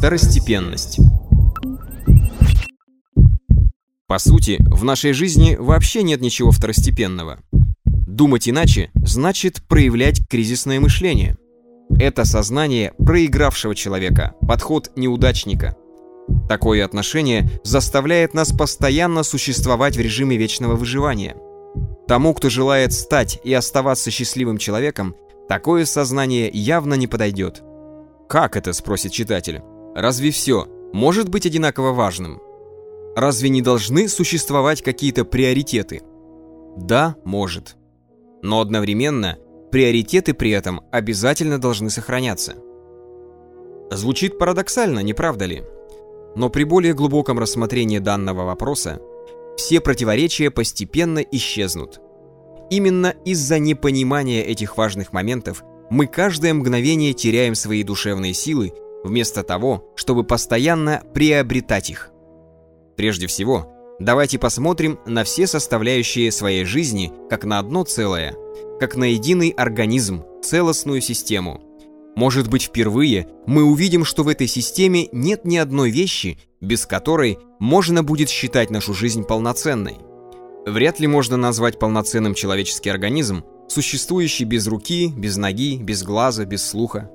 Второстепенность По сути, в нашей жизни вообще нет ничего второстепенного. Думать иначе значит проявлять кризисное мышление. Это сознание проигравшего человека, подход неудачника. Такое отношение заставляет нас постоянно существовать в режиме вечного выживания. Тому, кто желает стать и оставаться счастливым человеком, такое сознание явно не подойдет. Как это, спросит читатель? Разве все может быть одинаково важным? Разве не должны существовать какие-то приоритеты? Да, может. Но одновременно приоритеты при этом обязательно должны сохраняться. Звучит парадоксально, не правда ли? Но при более глубоком рассмотрении данного вопроса все противоречия постепенно исчезнут. Именно из-за непонимания этих важных моментов мы каждое мгновение теряем свои душевные силы вместо того, чтобы постоянно приобретать их. Прежде всего, давайте посмотрим на все составляющие своей жизни как на одно целое, как на единый организм, целостную систему. Может быть, впервые мы увидим, что в этой системе нет ни одной вещи, без которой можно будет считать нашу жизнь полноценной. Вряд ли можно назвать полноценным человеческий организм, существующий без руки, без ноги, без глаза, без слуха.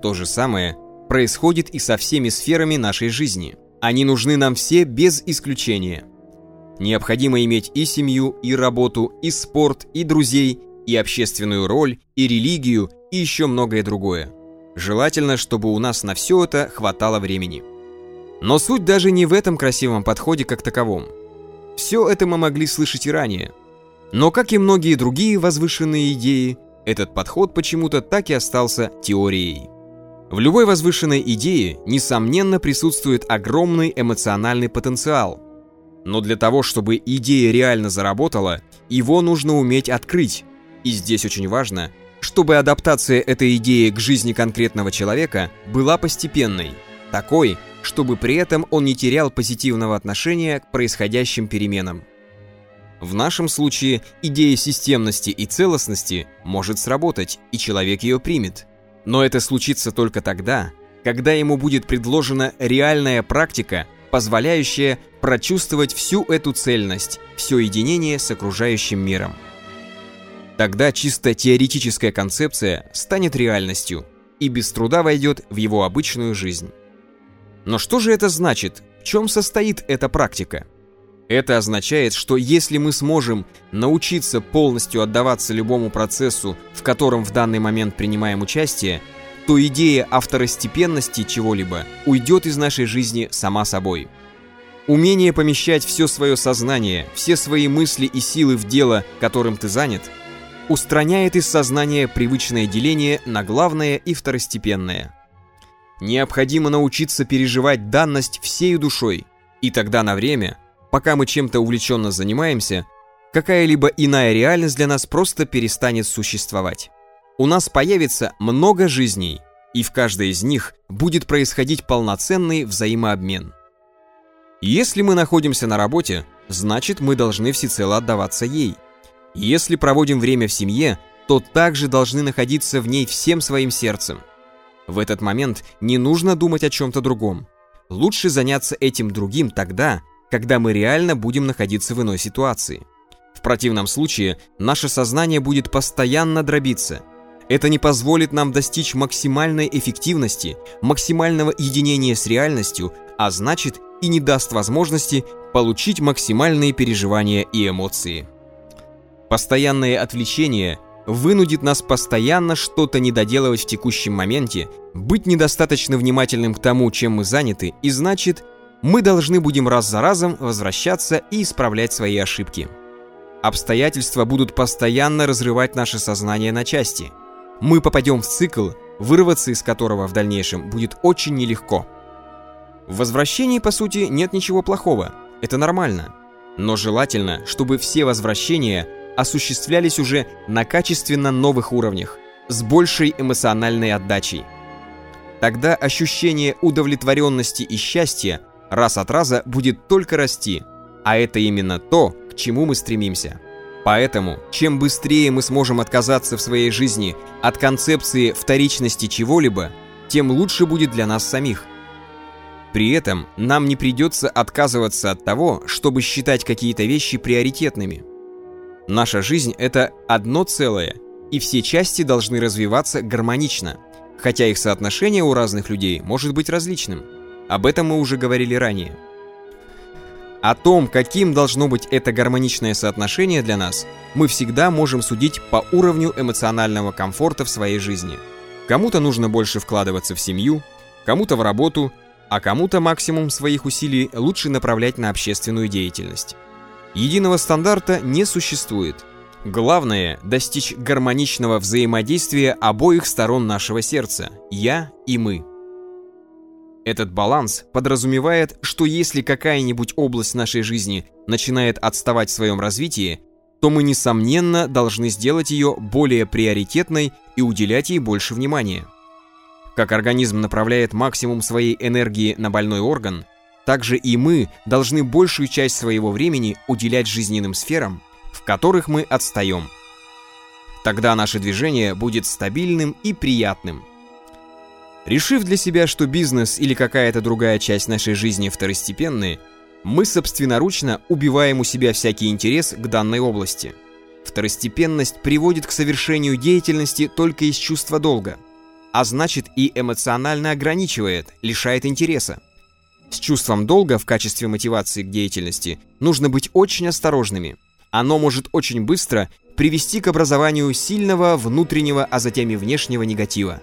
То же самое происходит и со всеми сферами нашей жизни. Они нужны нам все без исключения. Необходимо иметь и семью, и работу, и спорт, и друзей, и общественную роль, и религию, и еще многое другое. Желательно, чтобы у нас на все это хватало времени. Но суть даже не в этом красивом подходе как таковом. Все это мы могли слышать и ранее. Но, как и многие другие возвышенные идеи, этот подход почему-то так и остался теорией. В любой возвышенной идее, несомненно, присутствует огромный эмоциональный потенциал. Но для того, чтобы идея реально заработала, его нужно уметь открыть. И здесь очень важно, чтобы адаптация этой идеи к жизни конкретного человека была постепенной, такой, чтобы при этом он не терял позитивного отношения к происходящим переменам. В нашем случае идея системности и целостности может сработать, и человек ее примет – но это случится только тогда, когда ему будет предложена реальная практика, позволяющая прочувствовать всю эту цельность, все единение с окружающим миром. Тогда чисто теоретическая концепция станет реальностью и без труда войдет в его обычную жизнь. Но что же это значит? В чем состоит эта практика? Это означает, что если мы сможем научиться полностью отдаваться любому процессу, в котором в данный момент принимаем участие, то идея о второстепенности чего-либо уйдет из нашей жизни сама собой. Умение помещать все свое сознание, все свои мысли и силы в дело, которым ты занят, устраняет из сознания привычное деление на главное и второстепенное. Необходимо научиться переживать данность всей душой, и тогда на время – пока мы чем-то увлеченно занимаемся, какая-либо иная реальность для нас просто перестанет существовать. У нас появится много жизней, и в каждой из них будет происходить полноценный взаимообмен. Если мы находимся на работе, значит мы должны всецело отдаваться ей. Если проводим время в семье, то также должны находиться в ней всем своим сердцем. В этот момент не нужно думать о чем-то другом. Лучше заняться этим другим тогда, когда мы реально будем находиться в иной ситуации. В противном случае наше сознание будет постоянно дробиться. Это не позволит нам достичь максимальной эффективности, максимального единения с реальностью, а значит и не даст возможности получить максимальные переживания и эмоции. Постоянное отвлечение вынудит нас постоянно что-то недоделывать в текущем моменте, быть недостаточно внимательным к тому, чем мы заняты, и значит – мы должны будем раз за разом возвращаться и исправлять свои ошибки. Обстоятельства будут постоянно разрывать наше сознание на части. Мы попадем в цикл, вырваться из которого в дальнейшем будет очень нелегко. В возвращении, по сути, нет ничего плохого. Это нормально. Но желательно, чтобы все возвращения осуществлялись уже на качественно новых уровнях, с большей эмоциональной отдачей. Тогда ощущение удовлетворенности и счастья раз от раза будет только расти, а это именно то, к чему мы стремимся. Поэтому, чем быстрее мы сможем отказаться в своей жизни от концепции вторичности чего-либо, тем лучше будет для нас самих. При этом нам не придется отказываться от того, чтобы считать какие-то вещи приоритетными. Наша жизнь — это одно целое, и все части должны развиваться гармонично, хотя их соотношение у разных людей может быть различным. Об этом мы уже говорили ранее. О том, каким должно быть это гармоничное соотношение для нас, мы всегда можем судить по уровню эмоционального комфорта в своей жизни. Кому-то нужно больше вкладываться в семью, кому-то в работу, а кому-то максимум своих усилий лучше направлять на общественную деятельность. Единого стандарта не существует. Главное – достичь гармоничного взаимодействия обоих сторон нашего сердца – «я» и «мы». Этот баланс подразумевает, что если какая-нибудь область нашей жизни начинает отставать в своем развитии, то мы, несомненно, должны сделать ее более приоритетной и уделять ей больше внимания. Как организм направляет максимум своей энергии на больной орган, так же и мы должны большую часть своего времени уделять жизненным сферам, в которых мы отстаем. Тогда наше движение будет стабильным и приятным – Решив для себя, что бизнес или какая-то другая часть нашей жизни второстепенные, мы собственноручно убиваем у себя всякий интерес к данной области. Второстепенность приводит к совершению деятельности только из чувства долга, а значит и эмоционально ограничивает, лишает интереса. С чувством долга в качестве мотивации к деятельности нужно быть очень осторожными. Оно может очень быстро привести к образованию сильного внутреннего, а затем и внешнего негатива.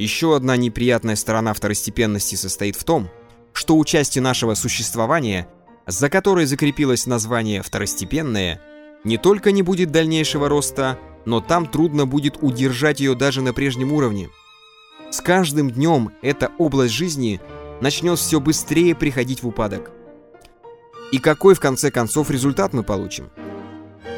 Еще одна неприятная сторона второстепенности состоит в том, что у части нашего существования, за которой закрепилось название «второстепенное», не только не будет дальнейшего роста, но там трудно будет удержать ее даже на прежнем уровне. С каждым днем эта область жизни начнет все быстрее приходить в упадок. И какой в конце концов результат мы получим?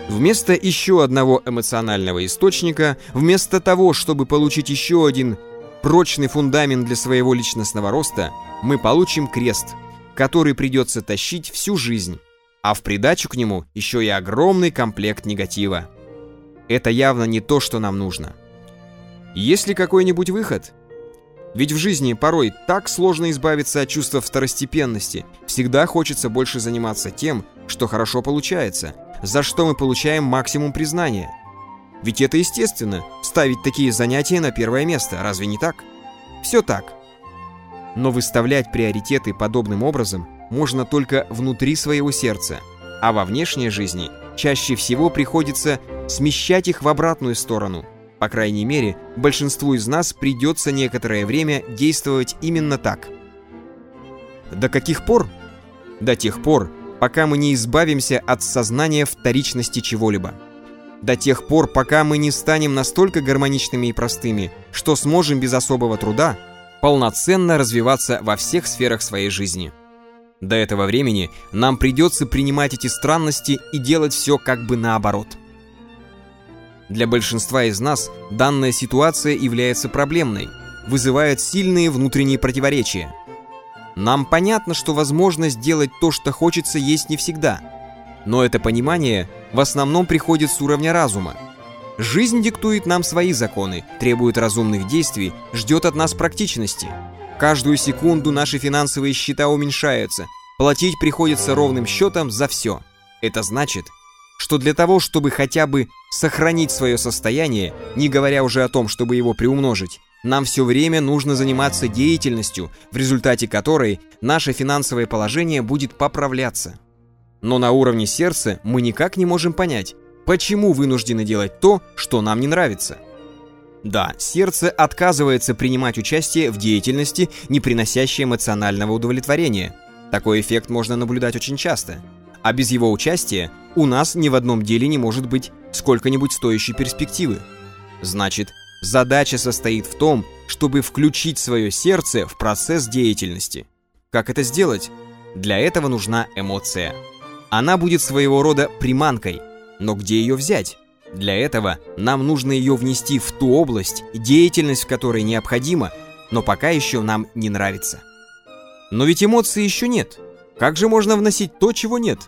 Вместо еще одного эмоционального источника, вместо того, чтобы получить еще один прочный фундамент для своего личностного роста, мы получим крест, который придется тащить всю жизнь, а в придачу к нему еще и огромный комплект негатива. Это явно не то, что нам нужно. Есть ли какой-нибудь выход? Ведь в жизни порой так сложно избавиться от чувства второстепенности. Всегда хочется больше заниматься тем, что хорошо получается, за что мы получаем максимум признания – ведь это естественно, ставить такие занятия на первое место, разве не так? Все так. Но выставлять приоритеты подобным образом можно только внутри своего сердца, а во внешней жизни чаще всего приходится смещать их в обратную сторону. По крайней мере, большинству из нас придется некоторое время действовать именно так. До каких пор? До тех пор, пока мы не избавимся от сознания вторичности чего-либо до тех пор, пока мы не станем настолько гармоничными и простыми, что сможем без особого труда полноценно развиваться во всех сферах своей жизни. До этого времени нам придется принимать эти странности и делать все как бы наоборот. Для большинства из нас данная ситуация является проблемной, вызывает сильные внутренние противоречия. Нам понятно, что возможность делать то, что хочется, есть не всегда – но это понимание в основном приходит с уровня разума. Жизнь диктует нам свои законы, требует разумных действий, ждет от нас практичности. Каждую секунду наши финансовые счета уменьшаются, платить приходится ровным счетом за все. Это значит, что для того, чтобы хотя бы сохранить свое состояние, не говоря уже о том, чтобы его приумножить, нам все время нужно заниматься деятельностью, в результате которой наше финансовое положение будет поправляться. Но на уровне сердца мы никак не можем понять, почему вынуждены делать то, что нам не нравится. Да, сердце отказывается принимать участие в деятельности, не приносящей эмоционального удовлетворения. Такой эффект можно наблюдать очень часто. А без его участия у нас ни в одном деле не может быть сколько-нибудь стоящей перспективы. Значит, задача состоит в том, чтобы включить свое сердце в процесс деятельности. Как это сделать? Для этого нужна эмоция. Она будет своего рода приманкой. Но где ее взять? Для этого нам нужно ее внести в ту область, деятельность в которой необходима, но пока еще нам не нравится. Но ведь эмоций еще нет. Как же можно вносить то, чего нет?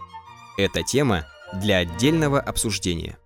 Это тема для отдельного обсуждения.